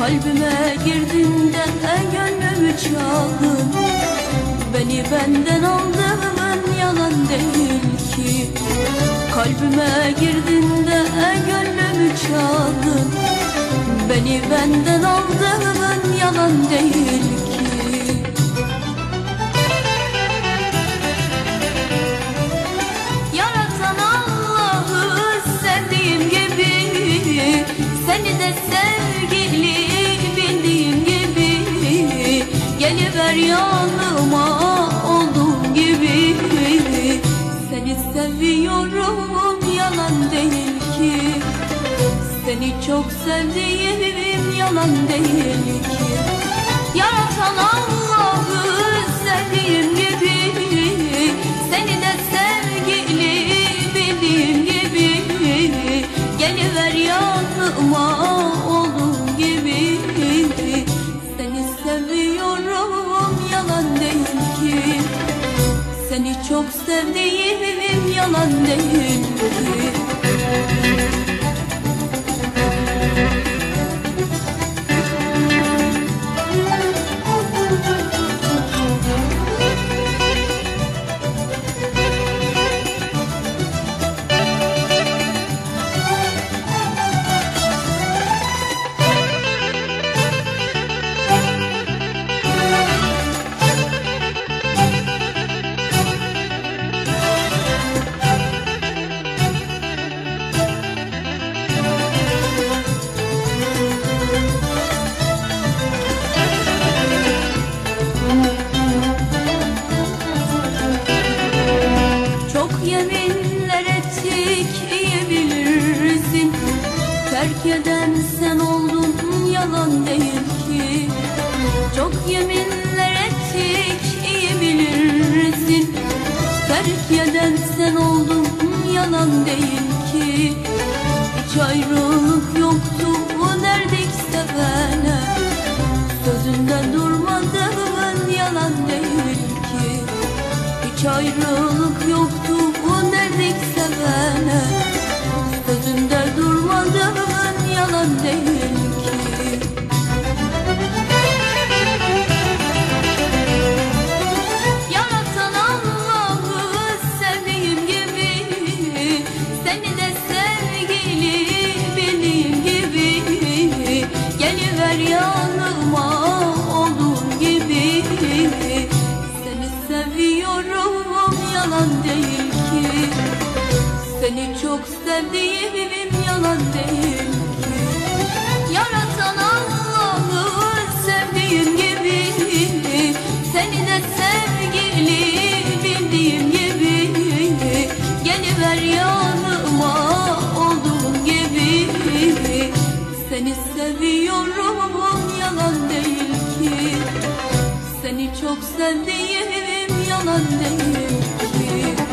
Kalbime girdin de gönlümü çaldın. Beni benden aldın yalan değil ki. Kalbime girdin de gönlümü çaldın. Beni benden aldın yalan değil ki yanıma olduğum gibi. Seni seviyorum yalan değil ki. Seni çok sevdiğim yalan değil ki. Yaratan Allah'ı sevdiğim gibi. Seni de sevgili bildiğim gibi. Geliver yanıma çok sevdiğim yalan değil yeminler ettik iyi bilirsin. Terk eden sen oldun yalan değil ki. Hiç ayrılık yoktu bu derdik sevene Sözünde durmadın yalan değil ki. Hiç ayrılık yoktu Seni çok sevdiğim yalan değil ki. Yaratan Allah'ı sevdiğim gibi Seni de sevgili bildiğim gibi. Geliver yanıma olduğum gibi. Seni seviyorum yalan değil ki. Seni çok sevdiğim yalan değil ki